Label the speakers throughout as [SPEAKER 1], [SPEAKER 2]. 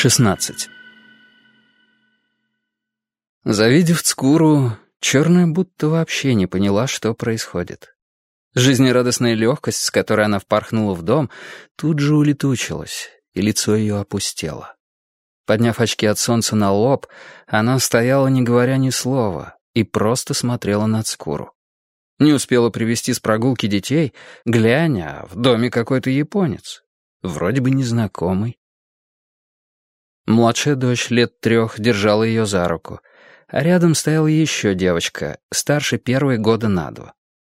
[SPEAKER 1] 16. Завидев Цкуру, черная будто вообще не поняла, что происходит. Жизнерадостная легкость, с которой она впорхнула в дом, тут же улетучилась, и лицо ее опустело. Подняв очки от солнца на лоб, она стояла, не говоря ни слова, и просто смотрела на Цкуру. Не успела привести с прогулки детей, глянь, а в доме какой-то японец. Вроде бы незнакомый. Младшая дочь лет трех держала ее за руку, а рядом стояла еще девочка, старше первой года на два.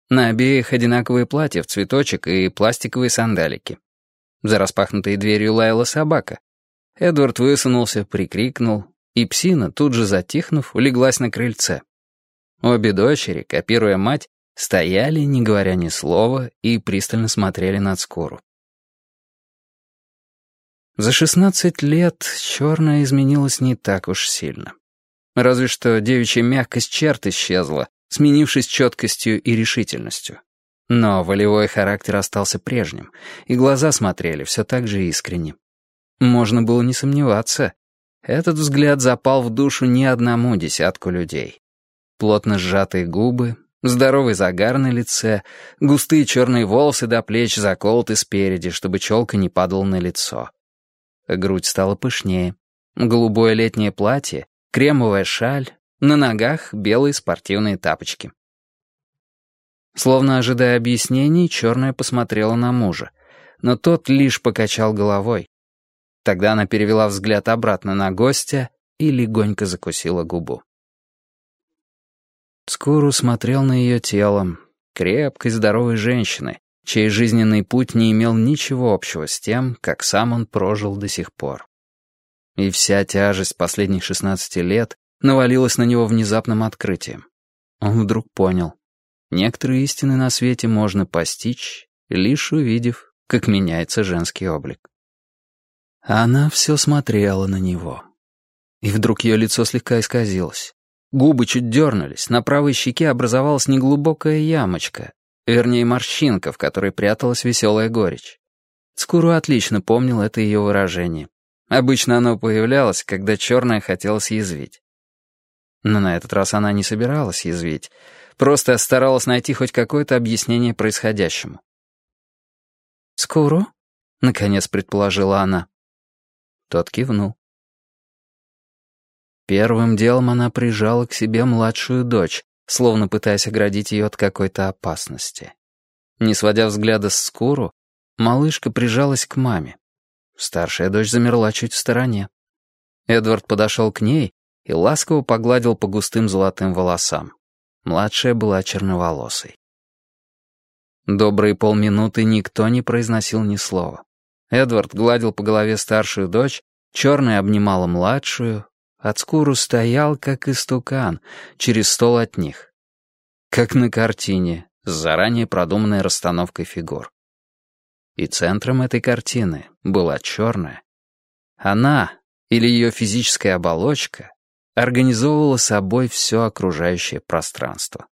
[SPEAKER 1] На обеих одинаковые платья в цветочек и пластиковые сандалики. За распахнутой дверью лаяла собака. Эдвард высунулся, прикрикнул, и псина, тут же затихнув, улеглась на крыльце. Обе дочери, копируя мать, стояли, не говоря ни слова, и пристально смотрели на Цкуру. За шестнадцать лет черная изменилась не так уж сильно. Разве что девичья мягкость черт исчезла, сменившись четкостью и решительностью. Но волевой характер остался прежним, и глаза смотрели все так же искренне. Можно было не сомневаться. Этот взгляд запал в душу не одному десятку людей. Плотно сжатые губы, здоровый загар на лице, густые черные волосы до плеч заколоты спереди, чтобы челка не падала на лицо. Грудь стала пышнее. Голубое летнее платье, кремовая шаль, на ногах белые спортивные тапочки. Словно ожидая объяснений, черная посмотрела на мужа, но тот лишь покачал головой. Тогда она перевела взгляд обратно на гостя и легонько закусила губу. Скуру смотрел на ее тело, крепкой здоровой женщины, чей жизненный путь не имел ничего общего с тем, как сам он прожил до сих пор. И вся тяжесть последних шестнадцати лет навалилась на него внезапным открытием. Он вдруг понял, некоторые истины на свете можно постичь, лишь увидев, как меняется женский облик. Она все смотрела на него. И вдруг ее лицо слегка исказилось. Губы чуть дернулись, на правой щеке образовалась неглубокая ямочка, Вернее, морщинка, в которой пряталась веселая горечь. Скуру отлично помнил это ее выражение. Обычно оно появлялось, когда черная хотела съязвить. Но на этот раз она не собиралась язвить, просто старалась найти хоть какое-то объяснение происходящему. «Скуру?» — наконец предположила она. Тот кивнул. Первым делом она прижала к себе младшую дочь, словно пытаясь оградить ее от какой-то опасности. Не сводя взгляда с Скуру, малышка прижалась к маме. Старшая дочь замерла чуть в стороне. Эдвард подошел к ней и ласково погладил по густым золотым волосам. Младшая была черноволосой. Добрые полминуты никто не произносил ни слова. Эдвард гладил по голове старшую дочь, черная обнимала младшую, Ацкуру стоял, как истукан, через стол от них. Как на картине, с заранее продуманной расстановкой фигур. И центром этой картины была черная. Она, или ее физическая оболочка, организовывала собой все окружающее пространство.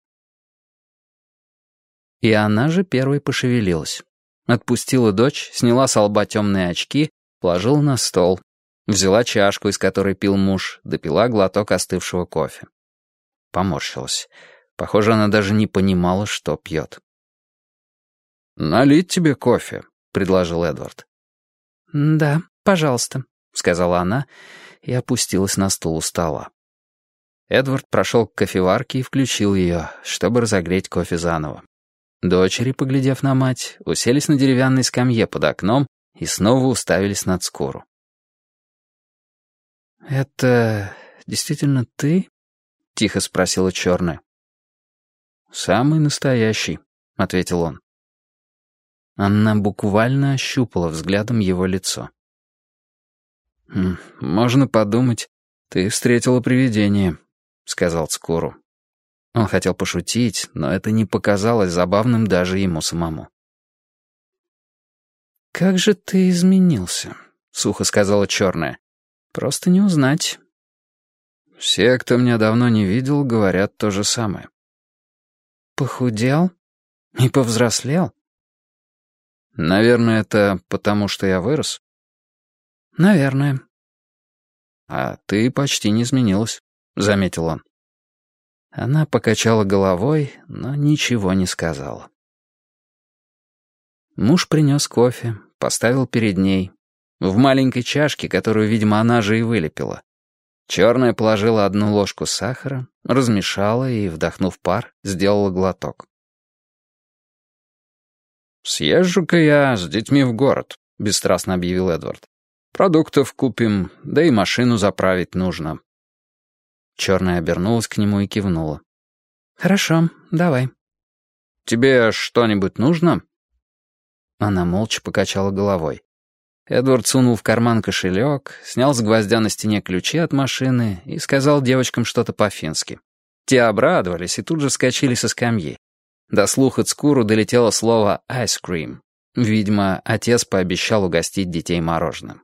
[SPEAKER 1] И она же первой пошевелилась. Отпустила дочь, сняла с лба темные очки, положила на стол, Взяла чашку, из которой пил муж, допила глоток остывшего кофе. Поморщилась. Похоже, она даже не понимала, что пьет. «Налить тебе кофе», — предложил Эдвард.
[SPEAKER 2] «Да, пожалуйста», —
[SPEAKER 1] сказала она и опустилась на стул у стола. Эдвард прошел к кофеварке и включил ее, чтобы разогреть кофе заново. Дочери, поглядев на мать, уселись на деревянной скамье под окном и снова уставились над скору.
[SPEAKER 2] «Это действительно ты?» — тихо спросила черная.
[SPEAKER 1] «Самый настоящий», — ответил он. Она буквально ощупала взглядом его лицо. «Можно подумать, ты встретила привидение», — сказал Цкуру. Он хотел пошутить, но это не показалось забавным даже ему самому.
[SPEAKER 2] «Как же ты изменился», — сухо сказала черная. Просто не узнать.
[SPEAKER 1] Все, кто меня давно не видел, говорят то же самое.
[SPEAKER 2] Похудел? И повзрослел?
[SPEAKER 1] Наверное, это потому, что я вырос.
[SPEAKER 2] Наверное.
[SPEAKER 1] а ты почти не изменилась», — заметил он. Она покачала головой, но ничего не сказала. Муж принес кофе, поставил перед ней. В маленькой чашке, которую, видимо, она же и вылепила. Черная положила одну ложку сахара, размешала и, вдохнув пар, сделала глоток. «Съезжу-ка я с детьми в город», — бесстрастно объявил Эдвард. «Продуктов купим, да и машину заправить нужно». Черная обернулась к нему и кивнула.
[SPEAKER 2] «Хорошо, давай».
[SPEAKER 1] «Тебе что-нибудь нужно?»
[SPEAKER 2] Она молча покачала головой.
[SPEAKER 1] Эдвард сунул в карман кошелек, снял с гвоздя на стене ключи от машины и сказал девочкам что-то по-фински. Те обрадовались и тут же вскочили со скамьи. До слуха Цкуру долетело слово «ice cream». Видимо, отец пообещал угостить детей мороженым.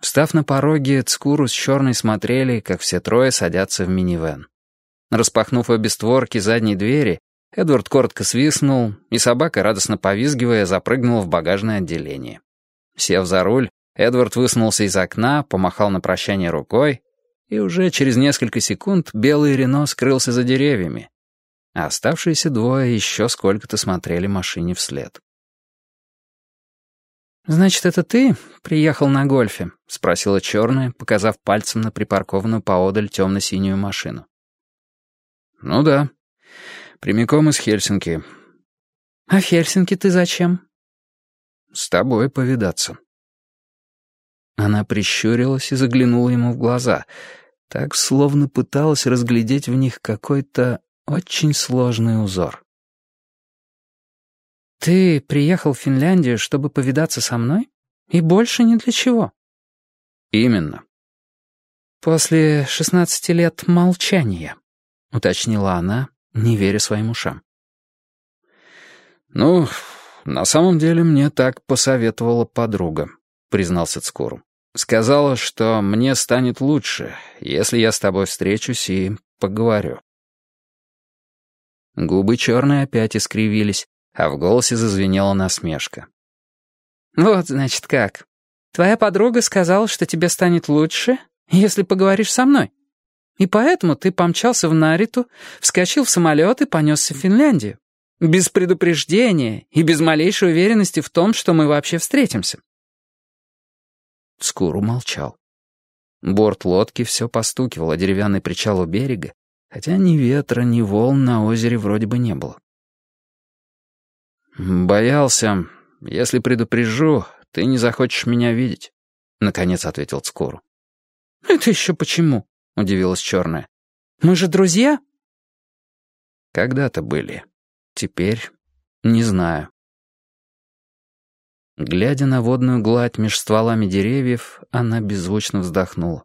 [SPEAKER 1] Встав на пороге, Цкуру с Черной смотрели, как все трое садятся в минивэн. Распахнув обе створки задней двери, Эдвард коротко свистнул, и собака, радостно повизгивая, запрыгнула в багажное отделение. Сев за руль, Эдвард высунулся из окна, помахал на прощание рукой, и уже через несколько секунд белый Рено скрылся за деревьями, а оставшиеся двое еще сколько-то смотрели машине вслед.
[SPEAKER 2] «Значит, это ты приехал на гольфе?» — спросила черная, показав пальцем на припаркованную поодаль темно-синюю машину.
[SPEAKER 1] «Ну да. Прямиком из Хельсинки».
[SPEAKER 2] «А в Хельсинки ты зачем?»
[SPEAKER 1] «С тобой повидаться».
[SPEAKER 2] Она прищурилась и заглянула ему в глаза, так словно пыталась разглядеть в них какой-то очень сложный узор. «Ты приехал в Финляндию, чтобы повидаться со мной? И больше ни для чего?»
[SPEAKER 1] «Именно».
[SPEAKER 2] «После шестнадцати лет молчания», — уточнила она, не веря своим ушам.
[SPEAKER 1] «Ну, на самом деле мне так посоветовала подруга», — признался Цкуру. «Сказала, что мне станет лучше, если я с тобой встречусь и поговорю». Губы черные опять искривились, а в голосе зазвенела насмешка.
[SPEAKER 2] «Вот, значит, как. Твоя подруга сказала, что тебе станет лучше, если поговоришь со мной. И поэтому ты помчался в Нариту, вскочил в самолет и понесся в Финляндию. Без предупреждения и без малейшей уверенности в том, что мы вообще встретимся».
[SPEAKER 1] Скуру молчал. Борт лодки все постукивал о деревянный причал у берега, хотя ни ветра, ни волн на озере вроде бы не было. «Боялся, если предупрежу, ты не захочешь меня видеть», — наконец ответил Цкуру.
[SPEAKER 2] «Это еще почему?» — удивилась черная. «Мы же друзья?»
[SPEAKER 1] «Когда-то были. Теперь не знаю». Глядя на водную гладь меж стволами деревьев, она беззвучно вздохнула.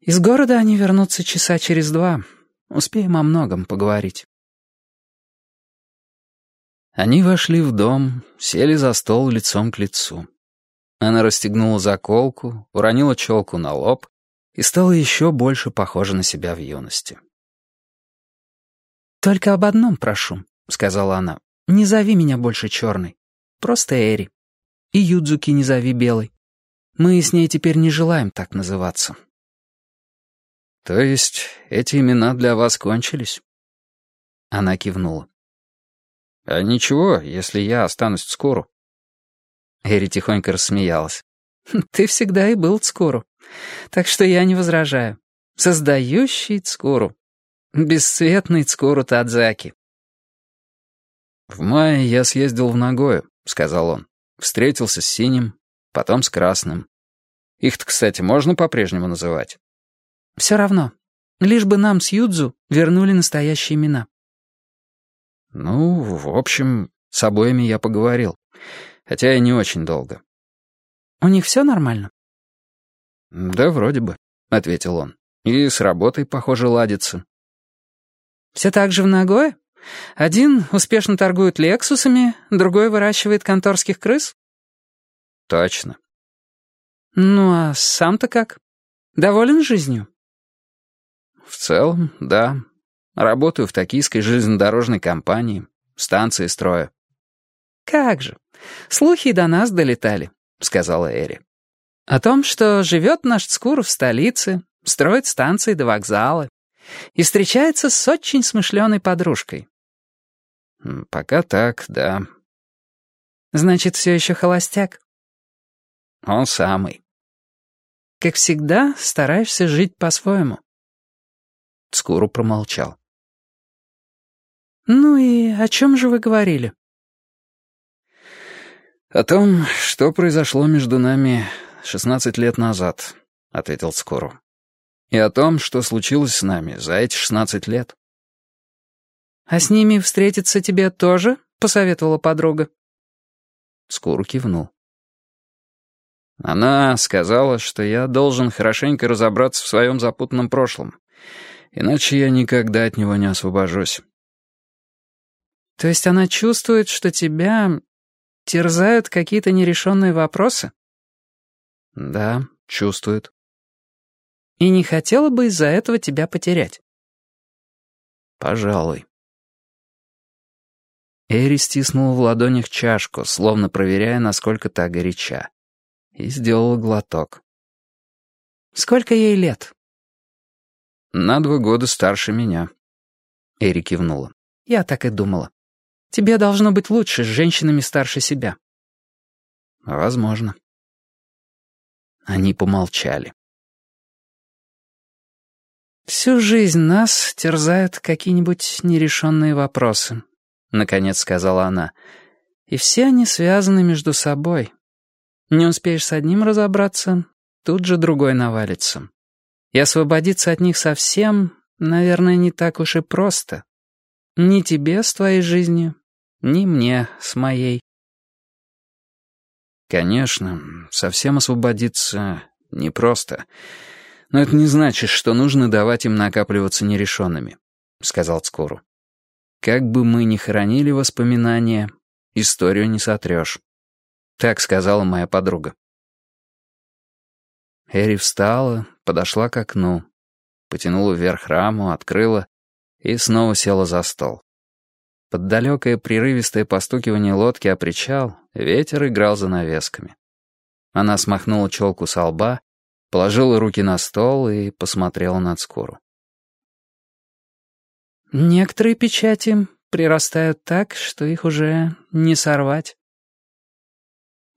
[SPEAKER 2] Из города они вернутся часа через два. Успеем о многом поговорить.
[SPEAKER 1] Они вошли в дом, сели за стол лицом к лицу. Она расстегнула заколку, уронила челку на лоб и стала еще больше похожа на себя в юности.
[SPEAKER 2] «Только об одном прошу», — сказала она. «Не зови меня больше черной. Просто Эри. И Юдзуки не зови белой. Мы с ней теперь не желаем так называться».
[SPEAKER 1] «То есть эти имена для вас кончились?» Она кивнула. «А ничего, если я останусь Цкуру».
[SPEAKER 2] Эри тихонько рассмеялась. «Ты всегда и был Цкуру, так что я не возражаю. Создающий Цкуру. Бесцветный Цкуру Тадзаки».
[SPEAKER 1] «В мае я съездил в Нагою», — сказал он. «Встретился с синим, потом с красным. Их-то, кстати, можно по-прежнему называть?»
[SPEAKER 2] Все равно. Лишь бы нам с Юдзу вернули настоящие имена.
[SPEAKER 1] Ну, в общем, с обоими я поговорил. Хотя и не очень долго.
[SPEAKER 2] У них все нормально?
[SPEAKER 1] Да, вроде бы, ответил он. И с работой, похоже, ладится.
[SPEAKER 2] Все так же в Нагое? Один успешно торгует лексусами, другой выращивает конторских крыс?
[SPEAKER 1] Точно.
[SPEAKER 2] Ну, а сам-то как? Доволен жизнью?
[SPEAKER 1] В целом, да. Работаю в токийской железнодорожной компании. Станции строю.
[SPEAKER 2] «Как же! Слухи до нас долетали», — сказала Эри. О том, что живет наш Цкур в столице, строит станции до вокзала и встречается с очень смышленой подружкой.
[SPEAKER 1] Пока так, да.
[SPEAKER 2] Значит, все еще холостяк?
[SPEAKER 1] Он самый.
[SPEAKER 2] Как всегда, стараешься жить по-своему.
[SPEAKER 1] Скуру промолчал.
[SPEAKER 2] «Ну и о чем же вы говорили?»
[SPEAKER 1] «О том, что произошло между нами шестнадцать лет назад», — ответил Скору. «И о том, что случилось с нами за эти шестнадцать лет».
[SPEAKER 2] «А с ними встретиться тебе тоже?» — посоветовала подруга.
[SPEAKER 1] Скору кивнул. Она сказала, что я должен хорошенько разобраться в своем запутанном прошлом, иначе я никогда от него не освобожусь.
[SPEAKER 2] То есть она чувствует, что тебя терзают какие-то нерешенные вопросы?
[SPEAKER 1] Да, чувствует.
[SPEAKER 2] И не хотела бы из-за этого тебя потерять?
[SPEAKER 1] Пожалуй. Эри стиснула в ладонях чашку, словно проверяя, насколько та горяча, и сделала глоток.
[SPEAKER 2] «Сколько ей лет?»
[SPEAKER 1] «На два года старше меня». Эри кивнула.
[SPEAKER 2] «Я так и думала. Тебе должно быть лучше с женщинами старше себя».
[SPEAKER 1] «Возможно». Они помолчали.
[SPEAKER 2] «Всю жизнь нас терзают какие-нибудь нерешенные вопросы», — наконец сказала она. «И все они связаны между собой. Не успеешь с одним разобраться, тут же другой навалится. И освободиться от них совсем, наверное, не так уж и просто. Ни тебе с твоей жизнью, ни мне с моей».
[SPEAKER 1] «Конечно, совсем освободиться непросто. Но это не значит, что нужно давать им накапливаться нерешенными», — сказал Цкуру. Как бы мы ни хоронили воспоминания, историю не сотрешь. Так сказала моя подруга. Эри встала, подошла к окну, потянула вверх раму, открыла и снова села за стол. Под далекое прерывистое постукивание лодки о причал ветер играл за навесками. Она смахнула челку со лба, положила руки на стол и посмотрела на Цкуру.
[SPEAKER 2] Некоторые печати прирастают так, что их уже не сорвать.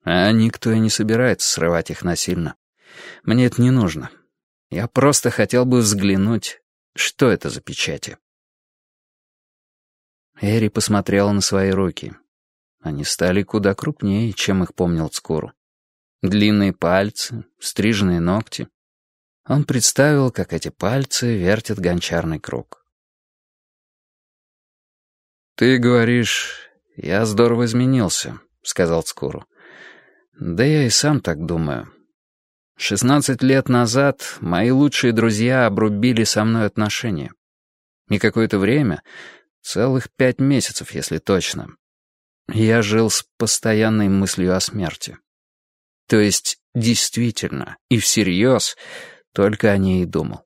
[SPEAKER 1] А никто и не собирается срывать их насильно. Мне это не нужно. Я просто хотел бы взглянуть, что это за печати. Эри посмотрела на свои руки. Они стали куда крупнее, чем их помнил Цкуру. Длинные пальцы, стриженные ногти. Он представил, как эти пальцы вертят гончарный круг. «Ты говоришь, я здорово изменился», — сказал Цкуру. «Да я и сам так думаю. Шестнадцать лет назад мои лучшие друзья обрубили со мной отношения. И какое-то время, целых пять месяцев, если точно, я жил с постоянной мыслью о смерти. То есть, действительно, и всерьез, только о ней и думал.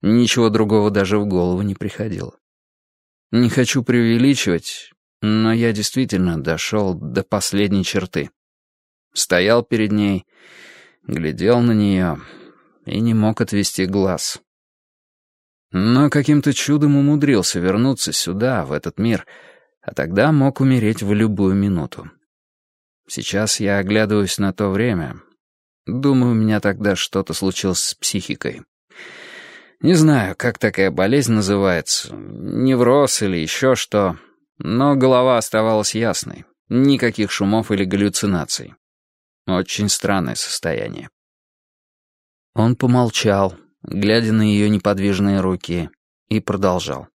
[SPEAKER 1] Ничего другого даже в голову не приходило. Не хочу преувеличивать, но я действительно дошел до последней черты. Стоял перед ней, глядел на нее и не мог отвести глаз. Но каким-то чудом умудрился вернуться сюда, в этот мир, а тогда мог умереть в любую минуту. Сейчас я оглядываюсь на то время. Думаю, у меня тогда что-то случилось с психикой. Не знаю, как такая болезнь называется, невроз или еще что, но голова оставалась ясной, никаких шумов или галлюцинаций. Очень странное состояние. Он помолчал, глядя на ее неподвижные руки, и продолжал.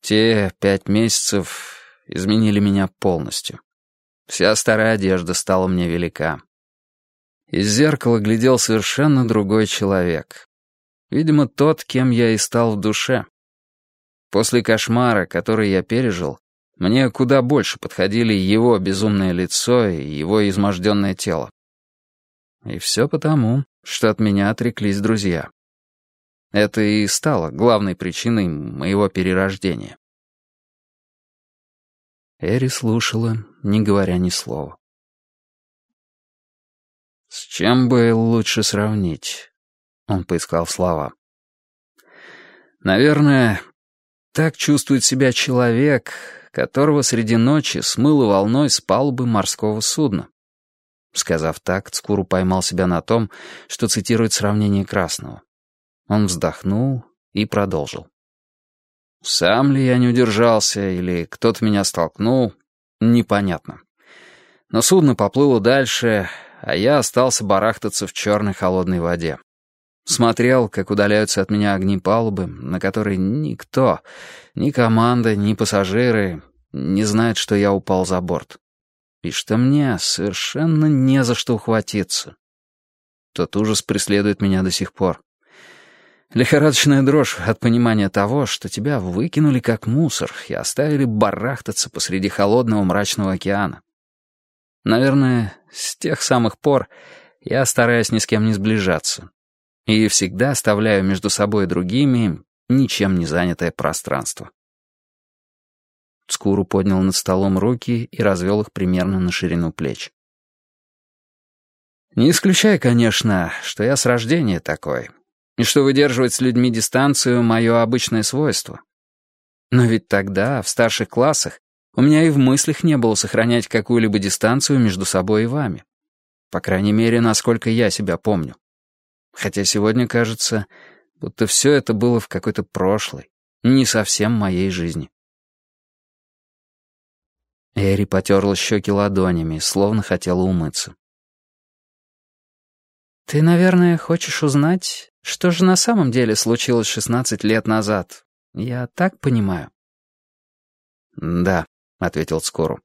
[SPEAKER 1] Те пять месяцев изменили меня полностью. Вся старая одежда стала мне велика. Из зеркала глядел совершенно другой человек. Видимо, тот, кем я и стал в душе. После кошмара, который я пережил, мне куда больше подходили его безумное лицо и его изможденное тело. И все потому, что от меня отреклись друзья. Это и стало главной причиной моего перерождения. Эри слушала, не говоря ни слова. С чем бы лучше сравнить? Он поискал слова. Наверное, так чувствует себя человек, которого среди ночи смыло волной с палубы морского судна. Сказав так, Цкуру поймал себя на том, что цитирует сравнение Красного. Он вздохнул и продолжил. «Сам ли я не удержался, или кто-то меня столкнул, непонятно. Но судно поплыло дальше, а я остался барахтаться в черной холодной воде. Смотрел, как удаляются от меня огни палубы, на которой никто, ни команда, ни пассажиры не знают, что я упал за борт. И что мне совершенно не за что ухватиться. Тот ужас преследует меня до сих пор. Лихорадочная дрожь от понимания того, что тебя выкинули как мусор и оставили барахтаться посреди холодного мрачного океана. Наверное, с тех самых пор я стараюсь ни с кем не сближаться. И всегда оставляю между собой и другими ничем не занятое пространство. Скуру поднял над столом руки и развел их примерно на ширину плеч. Не исключай, конечно, что я с рождения такой, и что выдерживать с людьми дистанцию — мое обычное свойство. Но ведь тогда, в старших классах, у меня и в мыслях не было сохранять какую-либо дистанцию между собой и вами. По крайней мере, насколько я себя помню. Хотя сегодня кажется, будто все это было в какой-то прошлой, не совсем моей жизни. Эри потерла щеки ладонями, словно хотела умыться.
[SPEAKER 2] «Ты, наверное, хочешь узнать, что же на самом деле случилось 16 лет назад? Я так понимаю?»
[SPEAKER 1] «Да», — ответил Скору.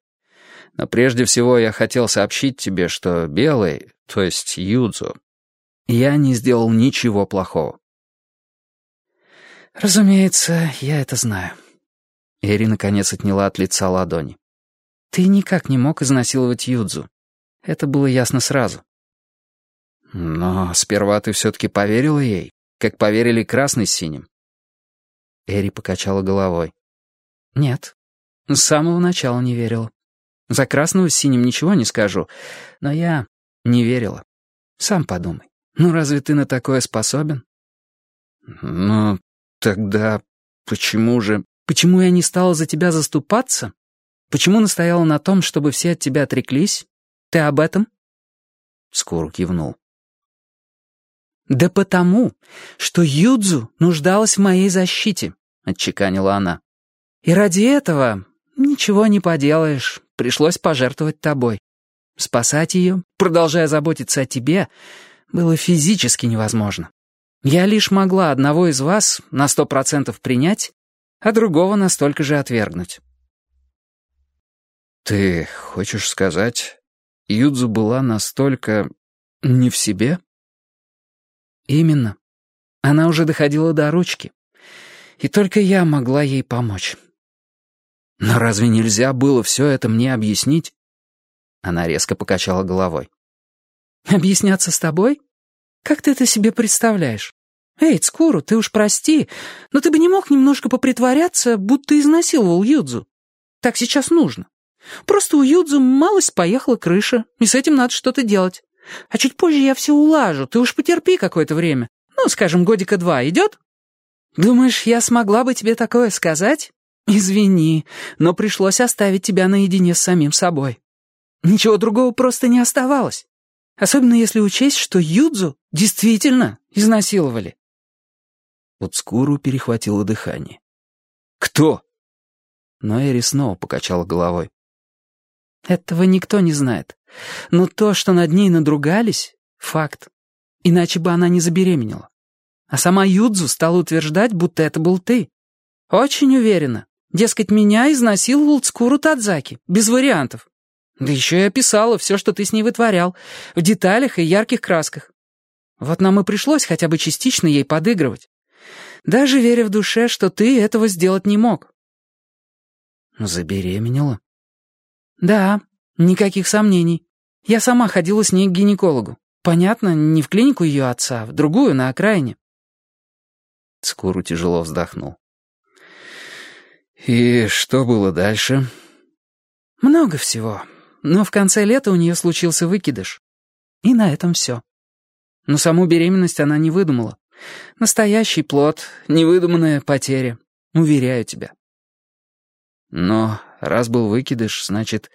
[SPEAKER 1] «Но прежде всего я хотел сообщить тебе, что Белый, то есть Юдзу, я не сделал ничего плохого».
[SPEAKER 2] «Разумеется, я это знаю».
[SPEAKER 1] Эри наконец отняла от лица ладони.
[SPEAKER 2] «Ты никак не мог изнасиловать Юдзу. Это было ясно сразу».
[SPEAKER 1] «Но сперва ты все-таки поверила ей, как поверили красный с синим».
[SPEAKER 2] Эри покачала головой. «Нет, с самого начала не верила. За красного с синим ничего не скажу, но я не верила. Сам подумай, ну разве ты на такое способен?
[SPEAKER 1] Ну, тогда почему же...
[SPEAKER 2] Почему я не стала за тебя заступаться? Почему настояла на том, чтобы все от тебя отреклись? Ты об этом?
[SPEAKER 1] Скуру кивнул.
[SPEAKER 2] «Да потому, что Юдзу нуждалась в моей защите», — отчеканила она. «И ради этого «Ничего не поделаешь, пришлось пожертвовать тобой. Спасать ее, продолжая заботиться о тебе, было физически невозможно. Я лишь могла одного из вас на сто процентов принять, а другого настолько же отвергнуть».
[SPEAKER 1] «Ты хочешь сказать, Юдзу была настолько не в себе?»
[SPEAKER 2] «Именно. Она уже доходила до ручки. И только я могла ей помочь».
[SPEAKER 1] Но разве нельзя было все это мне объяснить? Она резко покачала головой.
[SPEAKER 2] «Объясняться с тобой? Как ты это себе представляешь? Эй, Цкуру, ты уж прости, но ты бы не мог немножко попритворяться, будто изнасиловал Юдзу. Так сейчас нужно. Просто у Юдзу малость поехала крыша, и с этим надо что-то делать. А чуть позже я все улажу, ты уж потерпи какое-то время. Ну, скажем, годика два идет? Думаешь, я смогла бы тебе такое сказать? «Извини, но пришлось оставить тебя наедине с самим собой. Ничего другого просто не оставалось. Особенно если учесть, что Юдзу действительно изнасиловали».
[SPEAKER 1] Уцкуру перехватило дыхание. «Кто?» Но Эри снова покачала головой.
[SPEAKER 2] «Этого никто не знает. Но то, что над ней надругались — факт. Иначе бы она не забеременела. А сама Юдзу стала утверждать, будто это был ты. Очень уверена. Дескать, меня изнасиловал Цкуру Тадзаки, без вариантов. Да еще и описала все, что ты с ней вытворял, в деталях и ярких красках. Вот нам и пришлось хотя бы частично ей подыгрывать. Даже веря в душе, что ты этого сделать не мог.
[SPEAKER 1] Забеременела?
[SPEAKER 2] Да, никаких сомнений. Я сама ходила с ней к гинекологу. Понятно, не в клинику ее отца, а в другую, на окраине.
[SPEAKER 1] Скуру тяжело вздохнул. «И что было дальше?»
[SPEAKER 2] «Много всего. Но в конце лета у нее случился выкидыш. И на этом все. Но саму беременность она не выдумала. Настоящий плод, невыдуманная потеря. Уверяю тебя.
[SPEAKER 1] Но раз был выкидыш, значит...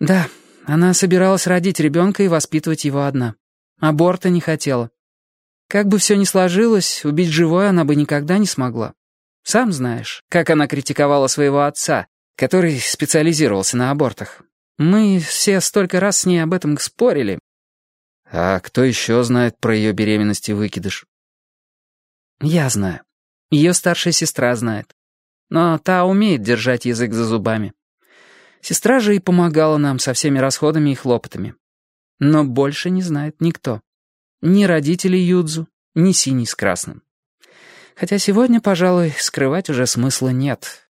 [SPEAKER 2] Да, она собиралась родить ребенка и воспитывать его одна. Аборта не хотела. Как бы все ни сложилось, убить живое она бы никогда не смогла. Сам знаешь, как она критиковала своего отца, который специализировался на абортах. Мы все столько раз с ней об этом спорили.
[SPEAKER 1] А кто еще знает про ее беременность и выкидыш?
[SPEAKER 2] Я знаю. Ее старшая сестра знает. Но та умеет держать язык за зубами. Сестра же и помогала нам со всеми расходами и хлопотами. Но больше не знает никто. Ни родители Юдзу, ни синий с красным. Хотя сегодня, пожалуй, скрывать уже смысла нет.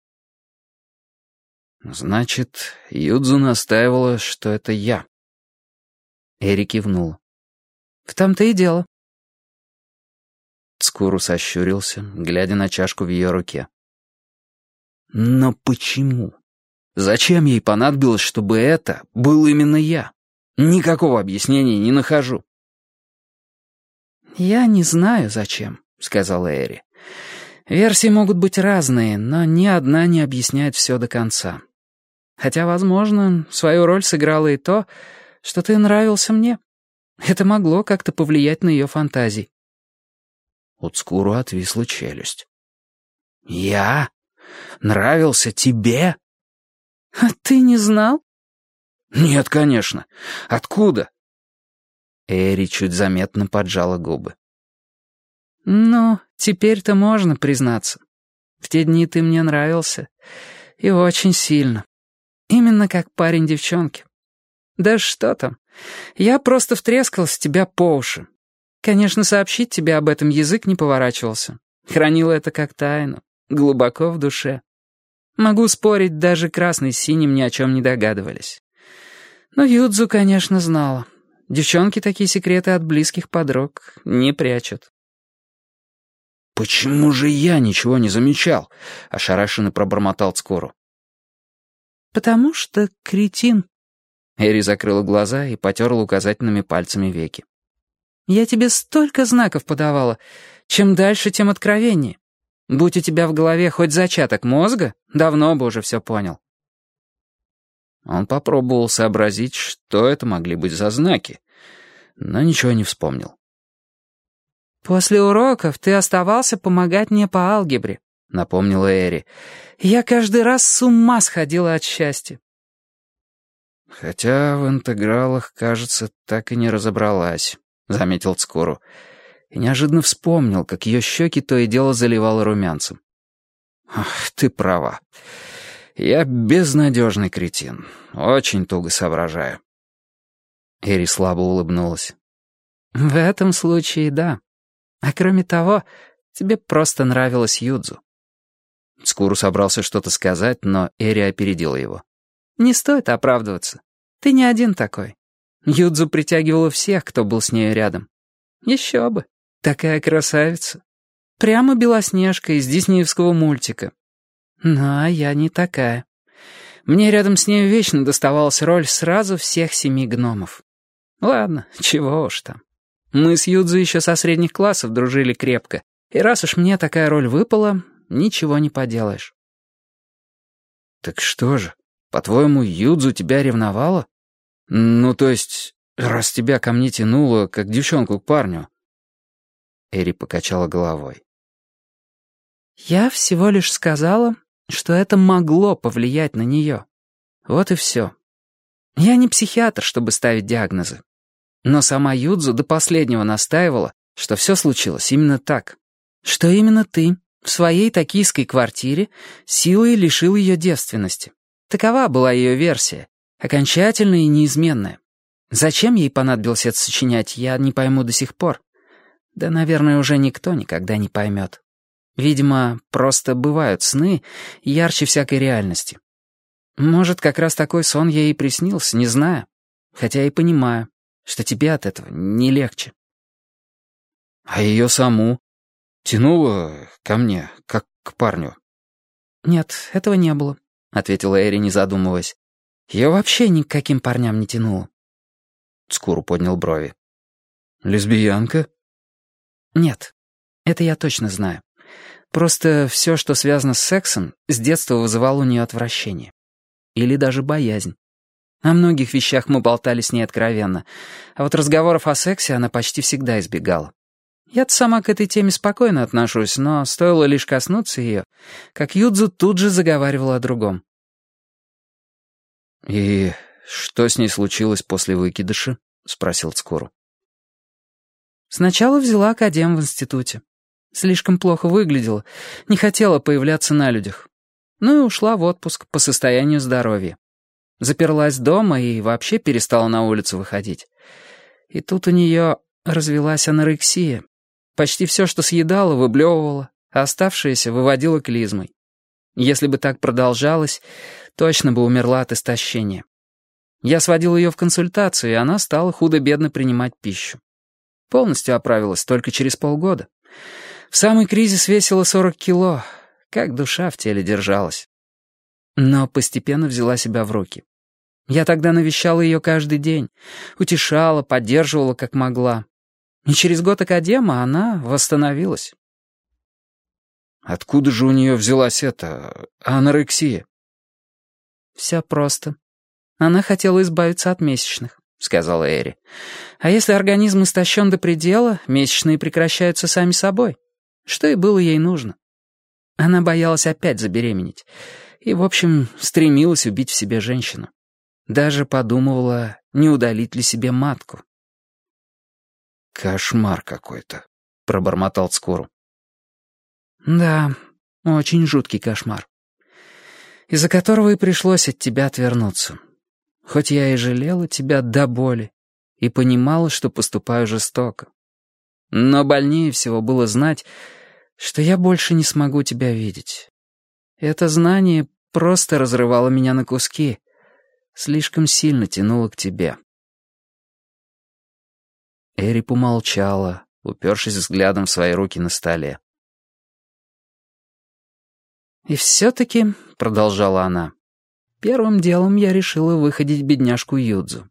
[SPEAKER 1] «Значит, Юдзу настаивала, что это я».
[SPEAKER 2] Эри кивнула. «В том-то и дело».
[SPEAKER 1] Цкуру сощурился, глядя на чашку в ее руке. «Но почему? Зачем ей понадобилось, чтобы это был именно я? Никакого объяснения не нахожу».
[SPEAKER 2] «Я не знаю, зачем», — сказала Эри. «Версии могут быть разные, но ни одна не объясняет все до конца. Хотя, возможно, свою роль сыграло и то, что ты нравился мне. Это могло как-то повлиять на ее фантазии».
[SPEAKER 1] У отвисла челюсть. «Я? Нравился тебе?»
[SPEAKER 2] «А ты не знал?»
[SPEAKER 1] «Нет, конечно. Откуда?» Эри чуть заметно поджала губы.
[SPEAKER 2] «Ну, теперь-то можно признаться. В те дни ты мне нравился. И очень сильно. Именно как парень девчонки. Да что там. Я просто втрескался в тебя по уши. Конечно, сообщить тебе об этом язык не поворачивался. Хранил это как тайну, глубоко в душе. Могу спорить, даже красный с синим ни о чем не догадывались. Но Юдзу, конечно, знала. Девчонки такие секреты от близких подруг не прячут.
[SPEAKER 1] «Почему же я ничего не замечал?» — ошарашенно пробормотал Цкору.
[SPEAKER 2] «Потому что кретин».
[SPEAKER 1] Эри закрыла глаза и потерла указательными пальцами веки.
[SPEAKER 2] «Я тебе столько знаков подавала. Чем дальше, тем откровеннее. Будь у тебя в голове хоть зачаток мозга, давно бы уже все понял».
[SPEAKER 1] Он попробовал сообразить, что это могли быть за знаки, но ничего не вспомнил.
[SPEAKER 2] «После уроков ты оставался помогать мне по алгебре», — напомнила Эри. «Я каждый раз с ума сходила от счастья».
[SPEAKER 1] «Хотя в интегралах, кажется, так и не разобралась», — заметил Цкуру. И неожиданно вспомнил, как ее щеки то и дело заливало румянцем. «Ах, ты права. Я безнадежный кретин. Очень туго соображаю». Эри слабо улыбнулась.
[SPEAKER 2] «В этом случае да. А кроме того, тебе просто нравилась Юдзу».
[SPEAKER 1] Скуру собрался что-то сказать, но Эри опередила его.
[SPEAKER 2] «Не стоит оправдываться. Ты не один такой. Юдзу притягивала всех, кто был с нею рядом. Еще бы. Такая красавица. Прямо Белоснежка из диснеевского мультика. А я не такая. Мне рядом с нею вечно доставалась роль сразу всех семи гномов. Ладно, чего уж там. Мы с Юдзу еще со средних классов дружили крепко, и раз уж мне такая роль выпала, ничего не поделаешь.
[SPEAKER 1] Так что же, по-твоему, Юдзу тебя ревновала? Ну, то есть, раз тебя ко мне тянуло, как девчонку к парню. Эри покачала головой.
[SPEAKER 2] Я всего лишь сказала, что это могло повлиять на нее. Вот и все. Я не психиатр, чтобы ставить диагнозы. Но сама Юдзу до последнего настаивала, что все случилось именно так. Что именно ты в своей токийской квартире силой лишил ее девственности. Такова была ее версия, окончательная и неизменная. Зачем ей понадобилось это сочинять, я не пойму до сих пор. Да, наверное, уже никто никогда не поймет. Видимо, просто бывают сны ярче всякой реальности. Может, как раз такой сон ей и приснился, не знаю. Хотя и понимаю, что тебе от этого не легче.
[SPEAKER 1] А ее саму тянуло ко мне, как к парню?
[SPEAKER 2] Нет, этого не было, — ответила Эри, не задумываясь. Ее вообще ни к каким парням не тянуло.
[SPEAKER 1] Скуру поднял брови. «Лесбиянка?»
[SPEAKER 2] «Нет, это я точно знаю. Просто все, что связано с сексом, с детства вызывало у нее отвращение. Или даже боязнь. О многих вещах мы болтали с ней откровенно, а вот разговоров о сексе она почти всегда избегала. Я-то сама к этой теме спокойно отношусь, но стоило лишь коснуться ее, как Юдзу тут же заговаривала о другом.
[SPEAKER 1] «И что с ней случилось после выкидыша?» — спросил Цкуру.
[SPEAKER 2] «Сначала взяла академ в институте. Слишком плохо выглядела, не хотела появляться на людях. Ну и ушла в отпуск по состоянию здоровья. Заперлась дома и вообще перестала на улицу выходить. И тут у нее развелась анорексия. Почти все, что съедала, выблевывала, а оставшееся выводила клизмой. Если бы так продолжалось, точно бы умерла от истощения. Я сводил ее в консультацию, и она стала худо-бедно принимать пищу. Полностью оправилась только через полгода. В самый кризис весила 40 кило, как душа в теле держалась. Но постепенно взяла себя в руки. Я тогда навещала ее каждый день, утешала, поддерживала как могла. И через год академа она восстановилась.
[SPEAKER 1] Откуда же у нее взялась эта анорексия?
[SPEAKER 2] Все просто. Она хотела избавиться от месячных, сказала Эри. А если организм истощен до предела, месячные прекращаются сами собой. Что и было ей нужно. Она боялась опять забеременеть. И, в общем, стремилась убить в себе женщину. Даже подумывала, не удалить ли себе матку.
[SPEAKER 1] «Кошмар какой-то», — пробормотал Цкуру.
[SPEAKER 2] «Да, очень жуткий кошмар, из-за которого и пришлось от тебя отвернуться. Хоть я и жалела тебя до боли и понимала, что поступаю жестоко. Но больнее всего было знать, что я больше не смогу тебя видеть. Это знание просто разрывало меня на куски, слишком сильно тянуло к тебе».
[SPEAKER 1] Эри помолчала, упершись взглядом в свои руки на столе.
[SPEAKER 2] «И все-таки», — продолжала она, — «первым делом я решила выходить бедняжку Юдзу.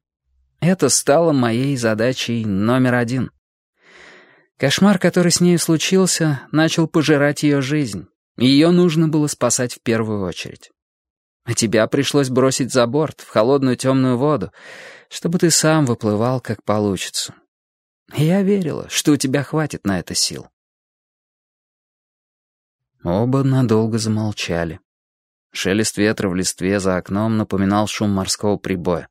[SPEAKER 2] Это стало моей задачей номер один. Кошмар, который с ней случился, начал пожирать ее жизнь. Ее нужно было спасать в первую очередь. А тебя пришлось бросить за борт, в холодную темную воду, чтобы ты сам выплывал, как получится. Я верила, что у тебя хватит на это сил.
[SPEAKER 1] Оба надолго замолчали. Шелест ветра в листве за окном напоминал шум морского прибоя.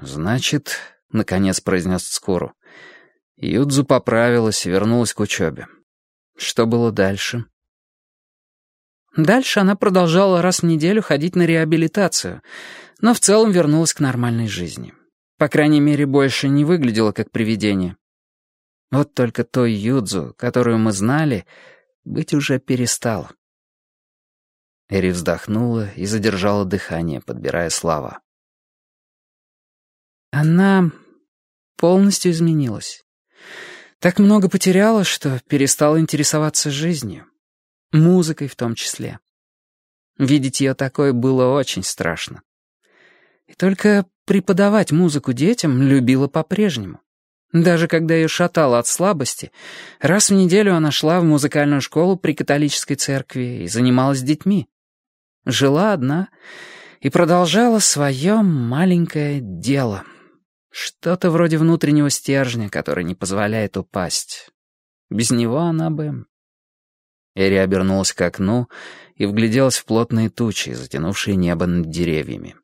[SPEAKER 1] «Значит», — наконец произнес Цкуру, — Юдзу поправилась и вернулась к учебе. Что было дальше?
[SPEAKER 2] Дальше она продолжала раз в неделю ходить на реабилитацию, но в целом вернулась к нормальной жизни. По крайней мере, больше не выглядела как привидение. Вот только той Юдзу, которую мы знали, быть уже перестал.
[SPEAKER 1] Эри вздохнула и задержала дыхание, подбирая слова.
[SPEAKER 2] Она полностью изменилась. Так много потеряла, что перестала интересоваться жизнью. Музыкой в том числе. Видеть ее такой было очень страшно. И только преподавать музыку детям любила по-прежнему. Даже когда ее шатало от слабости, раз в неделю она шла в музыкальную школу при католической церкви и занималась детьми. Жила одна и продолжала свое маленькое дело. Что-то вроде внутреннего стержня, который не позволяет упасть. Без него она бы...
[SPEAKER 1] Эри обернулась к окну и вгляделась в плотные тучи, затянувшие небо над деревьями.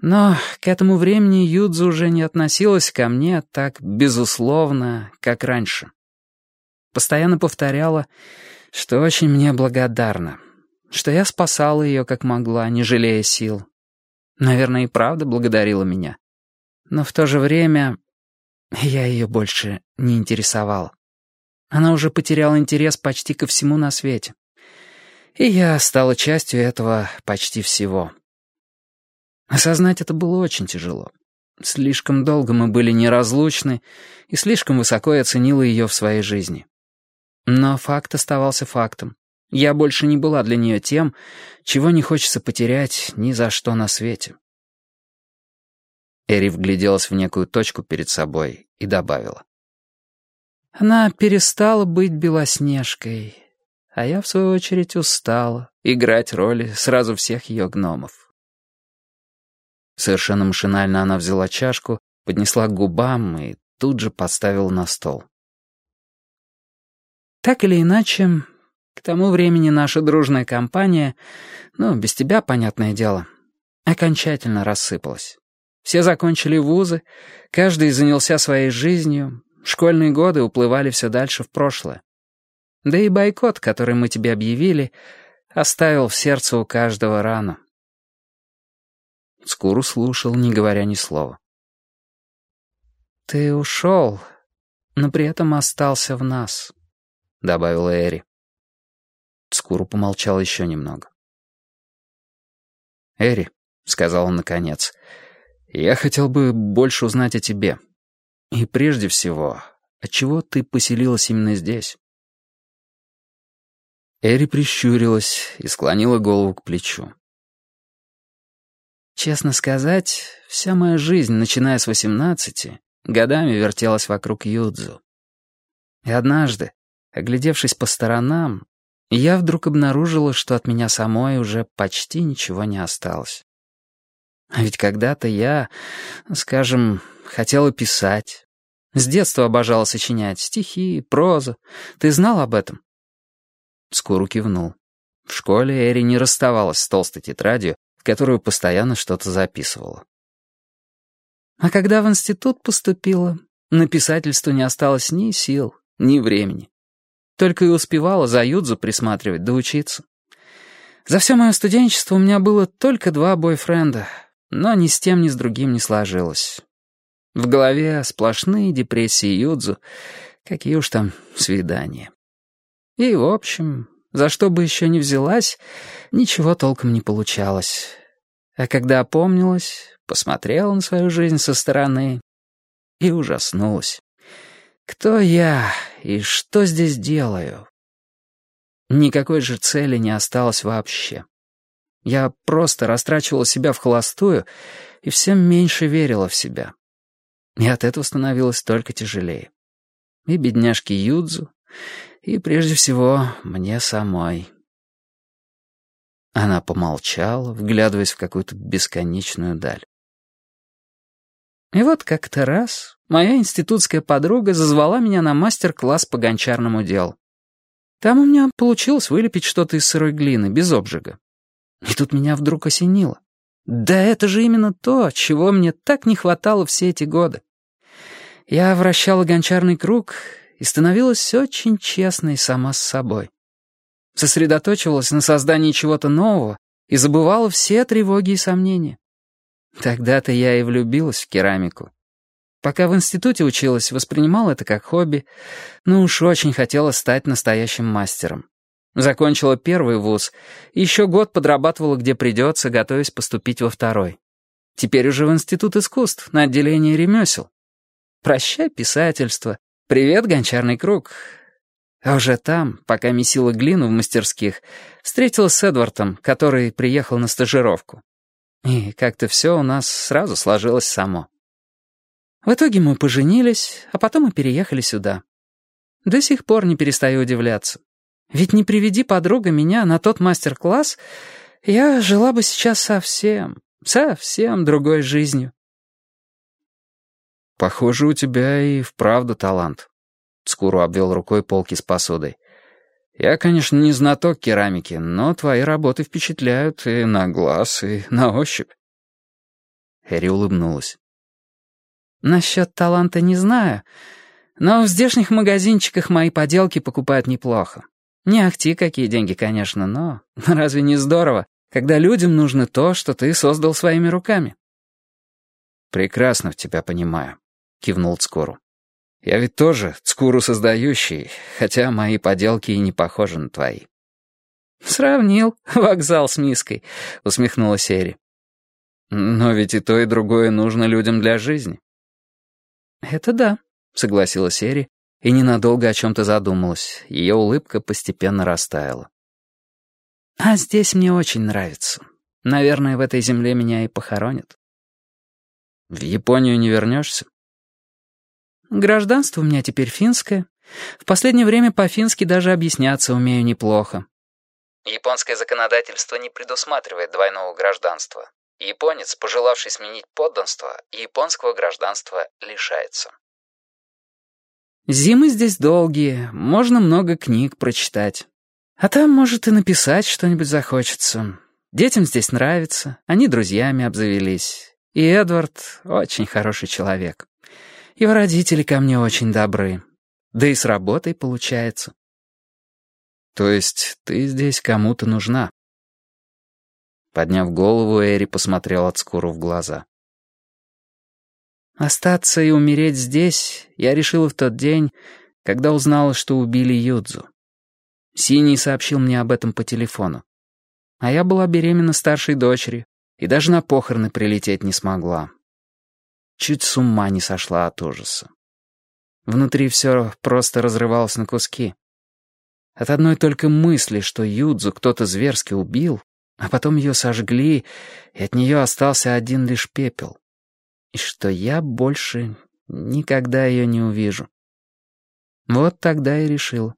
[SPEAKER 2] Но к этому времени Юдзу уже не относилась ко мне так безусловно, как раньше. Постоянно повторяла, что очень мне благодарна, что я спасала ее как могла, не жалея сил. Наверное, и правда благодарила меня. Но в то же время я ее больше не интересовал. Она уже потеряла интерес почти ко всему на свете. И я стала частью этого почти всего. Осознать это было очень тяжело. Слишком долго мы были неразлучны, и слишком высоко я ценила ее в своей жизни. Но факт оставался фактом. Я больше не была для нее тем, чего не хочется потерять ни за что на свете.
[SPEAKER 1] Эри вгляделась в некую точку перед собой и добавила.
[SPEAKER 2] Она перестала быть Белоснежкой, а я, в свою очередь, устала играть роли сразу всех ее гномов.
[SPEAKER 1] Совершенно машинально она взяла чашку, поднесла к губам и тут же поставила на стол.
[SPEAKER 2] Так или иначе, к тому времени наша дружная компания, ну, без тебя, понятное дело, окончательно рассыпалась. Все закончили вузы, каждый занялся своей жизнью, школьные годы уплывали все дальше в прошлое. Да и бойкот, который мы тебе объявили, оставил в сердце у каждого рану.
[SPEAKER 1] Скуру слушал, не говоря ни слова.
[SPEAKER 2] «Ты ушел, но при этом остался в нас», — добавила Эри.
[SPEAKER 1] Скуру помолчал еще немного. «Эри», — сказал он наконец, — «я хотел бы больше узнать о тебе. И прежде всего, отчего ты поселилась именно здесь?» Эри прищурилась и склонила голову к плечу.
[SPEAKER 2] Честно сказать, вся моя жизнь, начиная с восемнадцати, годами вертелась вокруг Юдзу. И однажды, оглядевшись по сторонам, я вдруг обнаружила, что от меня самой уже почти ничего не осталось. А ведь когда-то я, скажем, хотела писать. С детства обожала сочинять стихи, прозу. Ты знал об этом?
[SPEAKER 1] Скуру кивнул. В школе Эри не расставалась с толстой тетрадью, которую постоянно что-то записывала.
[SPEAKER 2] А когда в институт поступила, на писательство не осталось ни сил, ни времени. Только и успевала за Юдзу присматривать да учиться. За все мое студенчество у меня было только два бойфренда, но ни с тем, ни с другим не сложилось. В голове сплошные депрессии Юдзу, какие уж там свидания. И, в общем, за что бы еще ни взялась, ничего толком не получалось. А когда опомнилась, посмотрела на свою жизнь со стороны и ужаснулась. Кто я и что здесь делаю? Никакой же цели не осталось вообще. Я просто растрачивала себя в холостую и всем меньше верила в себя. И от этого становилось только тяжелее. И бедняжки Юдзу, и прежде всего мне самой.
[SPEAKER 1] Она помолчала, вглядываясь в какую-то бесконечную даль.
[SPEAKER 2] И вот как-то раз моя институтская подруга зазвала меня на мастер-класс по гончарному делу. Там у меня получилось вылепить что-то из сырой глины, без обжига. И тут меня вдруг осенило. Да это же именно то, чего мне так не хватало все эти годы. Я вращала гончарный круг и становилась очень честной сама с собой. Сосредоточивалась на создании чего-то нового и забывала все тревоги и сомнения. Тогда-то я и влюбилась в керамику. Пока в институте училась, воспринимала это как хобби, но уж очень хотела стать настоящим мастером. Закончила первый вуз, еще год подрабатывала где придется, готовясь поступить во второй. Теперь уже в институт искусств, на отделение ремесел. Прощай писательство, «Привет, гончарный круг». А уже там, пока месила глину в мастерских, встретилась с Эдвардом, который приехал на стажировку. И как-то все у нас сразу сложилось само. В итоге мы поженились, а потом и переехали сюда. До сих пор не перестаю удивляться. Ведь не приведи подруга меня на тот мастер-класс, я жила бы сейчас совсем, совсем другой жизнью.
[SPEAKER 1] «Похоже, у тебя и вправду талант». Скуру обвел рукой полки с посудой. «Я, конечно, не знаток керамики, но твои работы впечатляют и на глаз, и на ощупь». Эри улыбнулась.
[SPEAKER 2] «Насчет таланта не знаю, но в здешних магазинчиках мои поделки покупают неплохо. Не ахти какие деньги, конечно, но разве не здорово, когда людям нужно то, что ты создал своими руками?»
[SPEAKER 1] «Прекрасно в тебя понимаю», — кивнул Цкуру. «Я ведь тоже Цкуру создающий, хотя мои поделки и не похожи на твои».
[SPEAKER 2] «Сравнил вокзал с миской», — усмехнулась Эри.
[SPEAKER 1] «Но ведь и то, и другое нужно людям для жизни».
[SPEAKER 2] «Это да», — согласилась Эри и ненадолго о чем-то задумалась. Ее улыбка постепенно растаяла. «А здесь мне очень нравится. Наверное, в этой земле меня и похоронят».
[SPEAKER 1] В Японию не вернешься?
[SPEAKER 2] Гражданство у меня теперь финское. В последнее время по-фински даже объясняться умею неплохо.
[SPEAKER 1] Японское законодательство не предусматривает двойного гражданства. Японец, пожелавший сменить подданство, японского гражданства лишается.
[SPEAKER 2] Зимы здесь долгие, можно много книг прочитать. А там, может, и написать что-нибудь захочется. Детям здесь нравится, они друзьями обзавелись. И Эдвард очень хороший человек. Его родители ко мне очень добры. Да и с работой получается.
[SPEAKER 1] То есть ты здесь кому-то нужна? Подняв голову, Эри посмотрел Ацкуру в глаза.
[SPEAKER 2] Остаться и умереть здесь я решила в тот день, когда узнала, что убили Юдзу. Синий сообщил мне об этом по телефону. А я была беременна старшей дочерью и даже на похороны прилететь не смогла. Чуть с ума не сошла от ужаса. Внутри все просто разрывалось на куски. От одной только мысли, что Юдзу кто-то зверски убил, а потом ее сожгли, и от нее остался один лишь пепел. И что я больше никогда ее не увижу. Вот тогда и решил.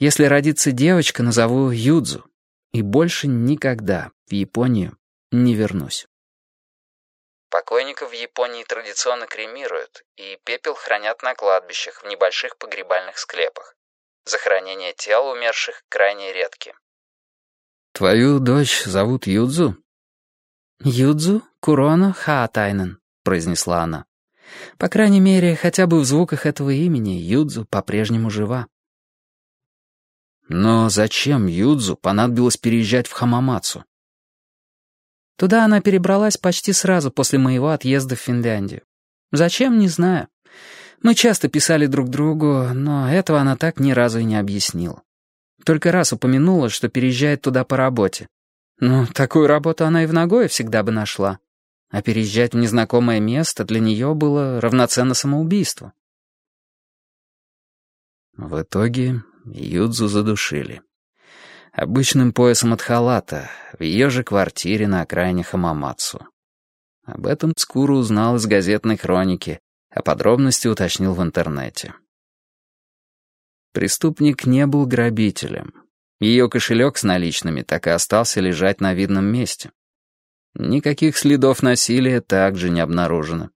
[SPEAKER 2] Если родится девочка, назову Юдзу, и больше никогда в Японию не вернусь.
[SPEAKER 1] Покойников в Японии традиционно кремируют, и пепел хранят на кладбищах в небольших погребальных склепах. Захоронения тел умерших крайне редки. «Твою дочь зовут Юдзу?»
[SPEAKER 2] «Юдзу Куроно Хаатайнен», — произнесла она. «По крайней мере, хотя бы в звуках этого имени Юдзу по-прежнему жива».
[SPEAKER 1] «Но зачем Юдзу понадобилось переезжать в Хамамацу?»
[SPEAKER 2] Туда она перебралась почти сразу после моего отъезда в Финляндию. Зачем, не знаю. Мы часто писали друг другу, но этого она так ни разу и не объяснила. Только раз упомянула, что переезжает туда по работе. Ну, такую работу она и в Нагое всегда бы нашла. А переезжать в незнакомое место для нее было равноценно самоубийству.
[SPEAKER 1] В итоге Юдзу задушили обычным поясом от халата, в ее же квартире на окраине Хамамацу. Об этом Цкуру узнал из газетной хроники, а подробности уточнил в интернете. Преступник не был грабителем. Ее кошелек с наличными так и остался лежать на видном месте. Никаких следов насилия также не обнаружено.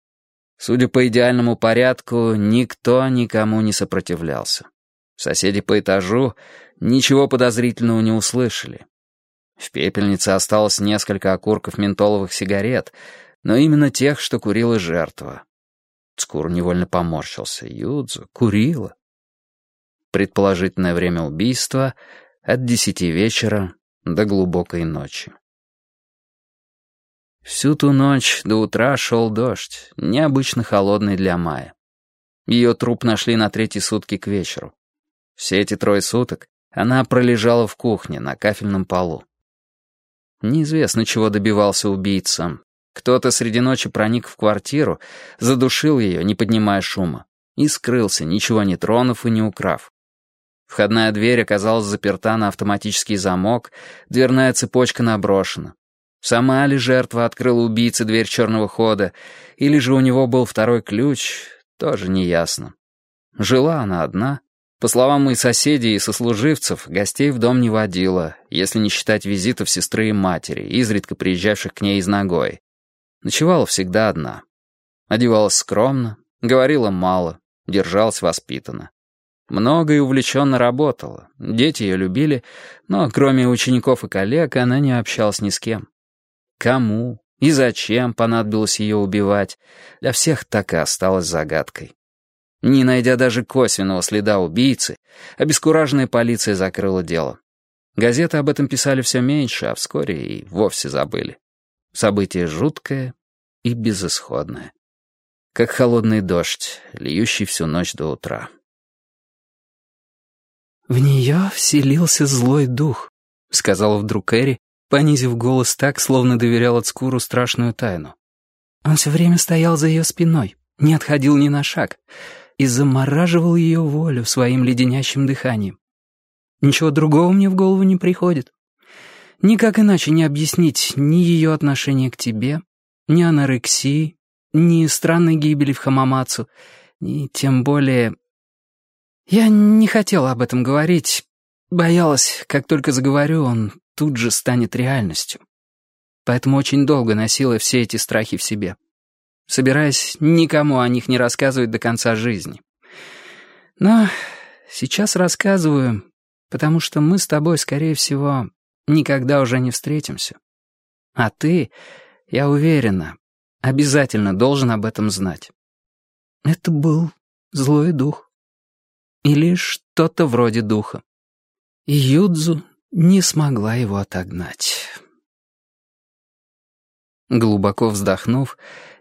[SPEAKER 1] Судя по идеальному порядку, никто никому не сопротивлялся. Соседи по этажу ничего подозрительного не услышали. В пепельнице осталось несколько окурков ментоловых сигарет, но именно тех, что курила жертва. Цкур невольно поморщился. Юдзу курила. Предположительное время убийства — от десяти вечера до глубокой ночи. Всю ту ночь до утра шел дождь, необычно холодный для мая. Ее труп нашли на третьи сутки к вечеру. Все эти трое суток она пролежала в кухне на кафельном полу. Неизвестно, чего добивался убийца. Кто-то среди ночи проник в квартиру, задушил ее, не поднимая шума, и скрылся, ничего не тронув и не украв. Входная дверь оказалась заперта на автоматический замок, дверная цепочка наброшена. Сама ли жертва открыла убийце дверь черного хода, или же у него был второй ключ, тоже неясно. Жила она одна, по словам моих соседей и сослуживцев, гостей в дом не водила, если не считать визитов сестры и матери, изредка приезжавших к ней из Ногой. Ночевала всегда одна. Одевалась скромно, говорила мало, держалась воспитанно. Много и увлеченно работала, дети ее любили, но кроме учеников и коллег она не общалась ни с кем. Кому и зачем понадобилось ее убивать, для всех так и осталось загадкой. Не найдя даже косвенного следа убийцы, обескураженная полиция закрыла дело. Газеты об этом писали все меньше, а вскоре и вовсе забыли. Событие жуткое и безысходное. Как холодный дождь, льющий всю ночь до утра.
[SPEAKER 2] «В нее вселился злой дух», — сказала вдруг Эри, понизив голос так, словно доверял Ацкуру страшную тайну. Он все время стоял за ее спиной, не отходил ни на шаг и замораживал ее волю своим леденящим дыханием. Ничего другого мне в голову не приходит. Никак иначе не объяснить ни ее отношение к тебе, ни анорексии, ни странной гибели в Хамамацу, ни тем более... Я не хотела об этом говорить, боялась, как только заговорю, он тут же станет реальностью. Поэтому очень долго носила все эти страхи в себе, собираясь никому о них не рассказывать до конца жизни. Но сейчас рассказываю, потому что мы с тобой, скорее всего, никогда уже не встретимся. А ты, я уверена, обязательно должен об этом знать. Это был злой дух. Или что-то вроде духа. И Юдзу не смогла его отогнать. Глубоко вздохнув,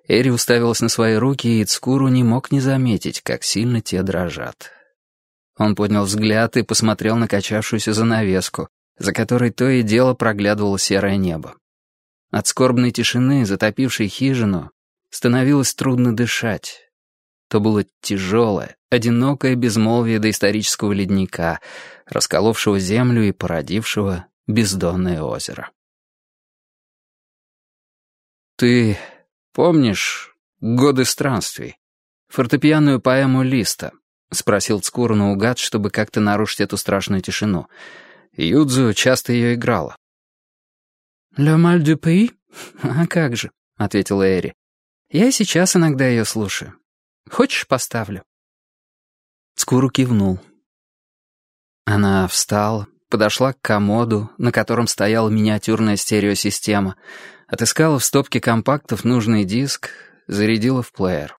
[SPEAKER 2] Эри уставилась на свои руки, и Цкуру не мог не заметить, как сильно те дрожат. Он поднял взгляд и посмотрел на качавшуюся занавеску, за которой то и дело проглядывало серое небо. От скорбной тишины, затопившей хижину, становилось трудно дышать. То было тяжелое, одинокое безмолвие доисторического ледника, расколовшего землю и породившего бездонное озеро. «Ты помнишь «Годы странствий»?» Фортепианную поэму Листа — спросил Цкуру наугад, чтобы как-то нарушить эту страшную тишину. Юдзу часто ее играла. «Le mal du pays? А как же», — ответила Эри. «Я сейчас иногда ее слушаю. Хочешь, поставлю?» Цкуру кивнул. Она встала, подошла к комоду, на котором стояла миниатюрная стереосистема, отыскала в стопке компактов нужный диск, зарядила в плеер.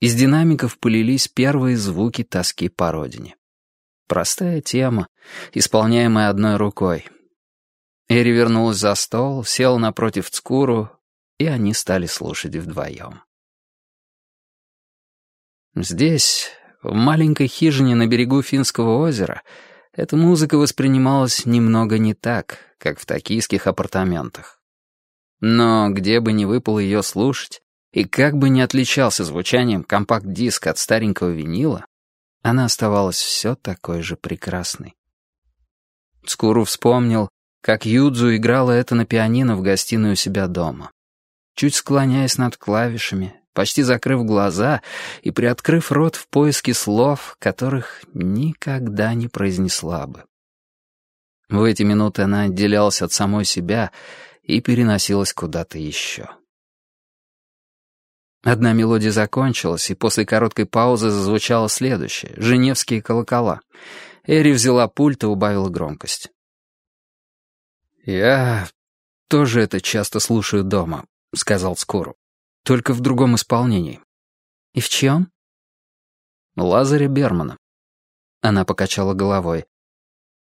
[SPEAKER 2] Из динамиков полились первые звуки тоски по родине. Простая тема, исполняемая одной рукой. Эри вернулась за стол, села напротив Цкуру, и они стали слушать вдвоем. Здесь, в маленькой хижине на берегу Финского озера, эта музыка воспринималась немного не так, как в токийских апартаментах. Но где бы ни выпало ее слушать, и как бы ни отличался звучанием компакт-диск от старенького винила, она оставалась все такой же прекрасной. Скуру вспомнил, как Юдзу играла это на пианино в гостиной у себя дома. Чуть склоняясь над клавишами, почти закрыв глаза и приоткрыв рот в поиске слов, которых никогда не произнесла бы. В эти минуты она отделялась от самой себя и переносилась куда-то еще. Одна мелодия закончилась, и после короткой паузы зазвучала следующая — «Женевские колокола». Эри взяла пульт и убавила громкость. «Я тоже это часто слушаю дома», — сказал Скору. «Только в другом исполнении». «И в чем?» «Лазаря Бермана». Она покачала головой.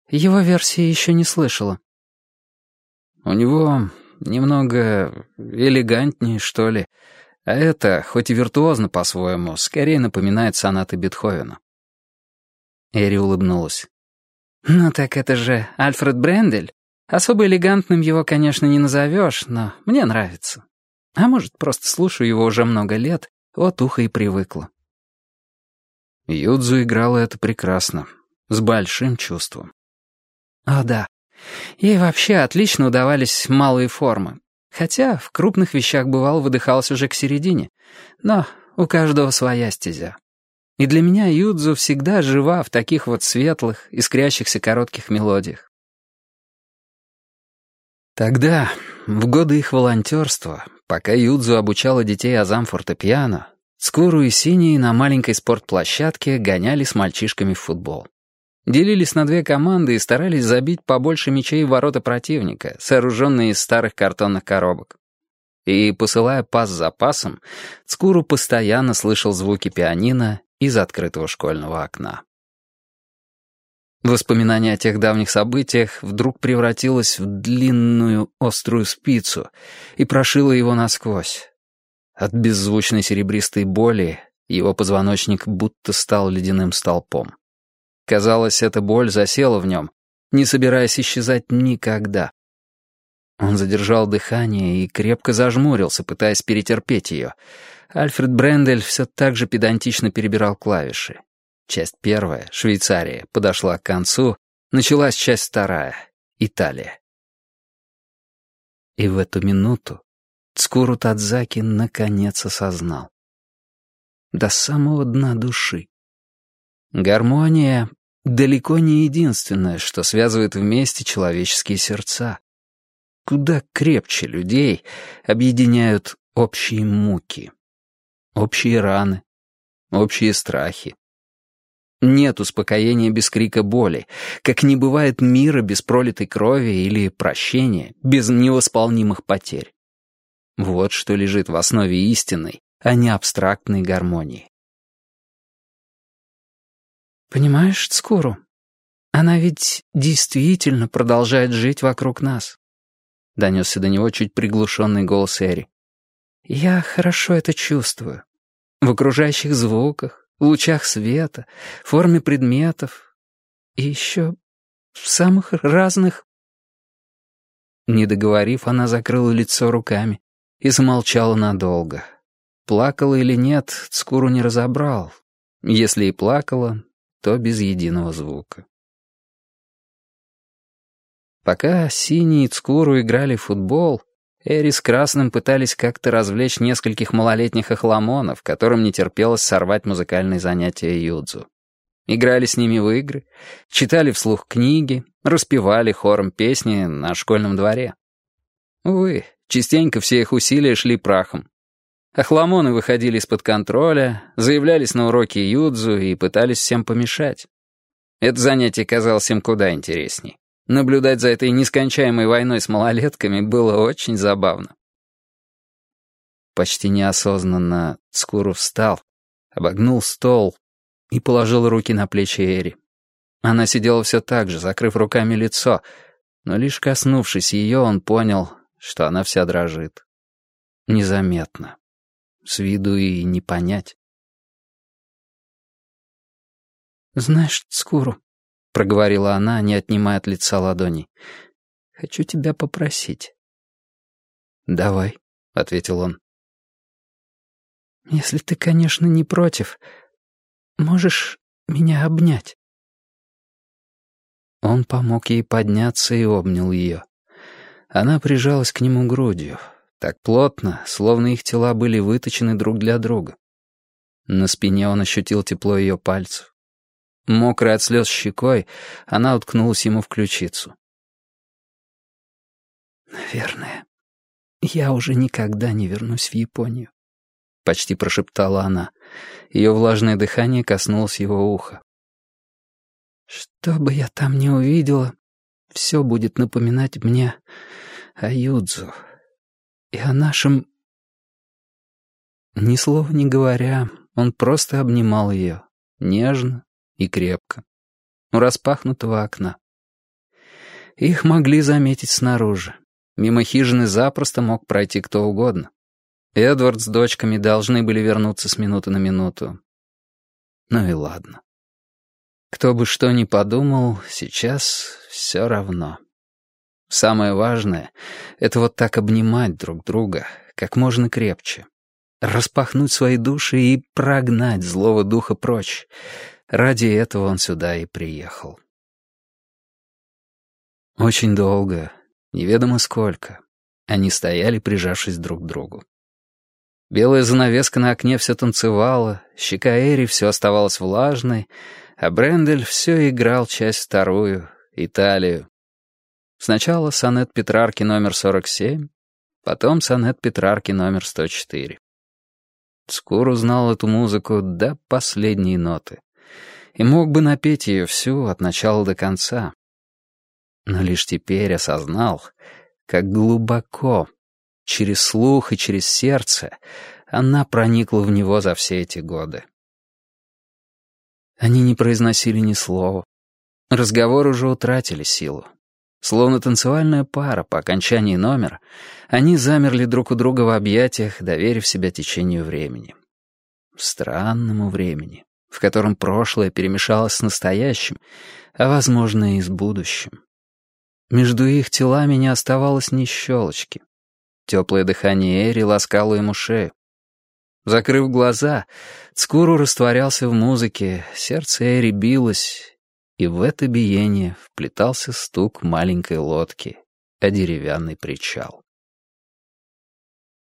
[SPEAKER 2] «Его версии еще не слышала». «У него немного элегантнее, что ли». А это, хоть и виртуозно по-своему, скорее напоминает сонаты Бетховена. Эри улыбнулась. «Ну так это же Альфред Брендель. Особо элегантным его, конечно, не назовешь, но мне нравится. А может, просто слушаю его уже много лет, вот ухо и привыкла». Юдзу играла это прекрасно, с большим чувством. О да, ей вообще отлично удавались малые формы. Хотя в крупных вещах бывал выдыхался уже к середине. Но у каждого своя стезя. И для меня Юдзу всегда жива в таких вот светлых, искрящихся коротких мелодиях. Тогда, в годы их волонтерства, пока Юдзу обучала детей азам фортепиано, Скуру и Синий на маленькой спортплощадке гоняли с мальчишками в футбол. Делились на две команды и старались забить побольше мячей в ворота противника, сооруженные из старых картонных коробок. И, посылая пас за пасом, Цкуру постоянно слышал звуки пианино из открытого школьного окна. Воспоминание о тех давних событиях вдруг превратилось в длинную острую спицу и прошило его насквозь. От беззвучной серебристой боли его позвоночник будто стал ледяным столпом. Казалось, эта боль засела в нем, не собираясь исчезать никогда. Он задержал дыхание и крепко зажмурился, пытаясь перетерпеть ее. Альфред Брендель все так же педантично перебирал клавиши. Часть первая, Швейцария, подошла к концу, началась часть вторая, Италия. И в эту минуту
[SPEAKER 1] Цкуру Тадзаки наконец осознал. До самого дна души. Гармония — далеко не единственное, что связывает вместе человеческие сердца. Куда крепче людей объединяют общие муки, общие раны, общие страхи. Нет успокоения без крика боли, как не бывает мира без пролитой крови или прощения без невосполнимых потерь. Вот что лежит в основе истинной, а не абстрактной гармонии.
[SPEAKER 2] «Понимаешь, Цкуру, она ведь действительно продолжает жить вокруг нас», — донесся до него чуть приглушенный голос Эри. «Я хорошо это чувствую. В окружающих звуках, лучах света, форме предметов и еще в самых разных...»
[SPEAKER 1] Не договорив, она закрыла лицо руками, и замолчала надолго. Плакала или нет, Цкуру не разобрал. Если и плакала, то без единого звука. Пока Синий и Цкуру играли в футбол, Эри с Красным пытались как-то развлечь нескольких малолетних охламонов, которым не терпелось сорвать музыкальные занятия юдзу. Играли с ними в игры, читали вслух книги, распевали хором песни на школьном дворе. Увы, Частенько все их усилия шли прахом. Охламоны выходили из-под контроля, заявлялись на уроки юдзу и пытались всем помешать. Это занятие казалось им куда интересней. Наблюдать за этой нескончаемой войной с малолетками было очень забавно. Почти неосознанно Цкуру встал, обогнул стол и положил руки на плечи Эри. Она сидела все так же, закрыв руками лицо, но лишь коснувшись ее, он понял, что она вся дрожит. Незаметно. С виду и не понять.
[SPEAKER 2] «Знаешь, Цкуру», — проговорила она, не отнимая от лица ладоней, — «хочу тебя попросить».
[SPEAKER 1] «Давай», — ответил он.
[SPEAKER 2] «Если ты, конечно, не против, можешь меня обнять?»
[SPEAKER 1] Он помог ей подняться и обнял ее. Она прижалась к нему грудью, так плотно, словно их тела были выточены друг для друга. На спине он ощутил тепло ее пальцев. Мокрая от слез щекой, она уткнулась ему в ключицу.
[SPEAKER 2] «Наверное, я уже никогда не вернусь в Японию», — почти прошептала она.
[SPEAKER 1] Ее влажное дыхание коснулось его уха.
[SPEAKER 2] «Что бы я там ни увидела, все будет напоминать мне о Юдзу и о нашем...
[SPEAKER 1] Ни слова не говоря, он просто обнимал ее, нежно и крепко, у распахнутого окна. Их могли заметить снаружи. Мимо хижины запросто мог пройти кто угодно. Эдвард с дочками должны были вернуться с минуты на минуту. Ну и ладно. Кто бы что ни подумал, сейчас все равно. Самое важное — это вот так обнимать друг друга, как можно крепче. Распахнуть свои души и прогнать злого духа прочь. Ради этого он сюда и приехал. Очень долго, неведомо сколько, они стояли, прижавшись друг к другу. Белая занавеска на окне все танцевала, щека Эри все оставалась влажной, а Брендель все играл часть вторую, Италию. Сначала сонет Петрарки номер 47, потом сонет Петрарки номер 104. Скоро узнал эту музыку до последней ноты и мог бы напеть ее всю от начала до конца. Но лишь теперь осознал, как глубоко, через слух и через сердце, она проникла в него за все эти годы. Они не произносили ни слова. Разговоры уже утратили силу. Словно танцевальная пара по окончании номера, они замерли друг у друга в объятиях, доверив себя течению времени. Странному времени, в котором прошлое перемешалось с настоящим, а, возможно, и с будущим. Между их телами не оставалось ни щелочки. Теплое дыхание Эри ласкало ему шею. Закрыв глаза, Цкуру растворялся в музыке, сердце Эри билось, и в это биение вплетался стук маленькой лодки о деревянный причал.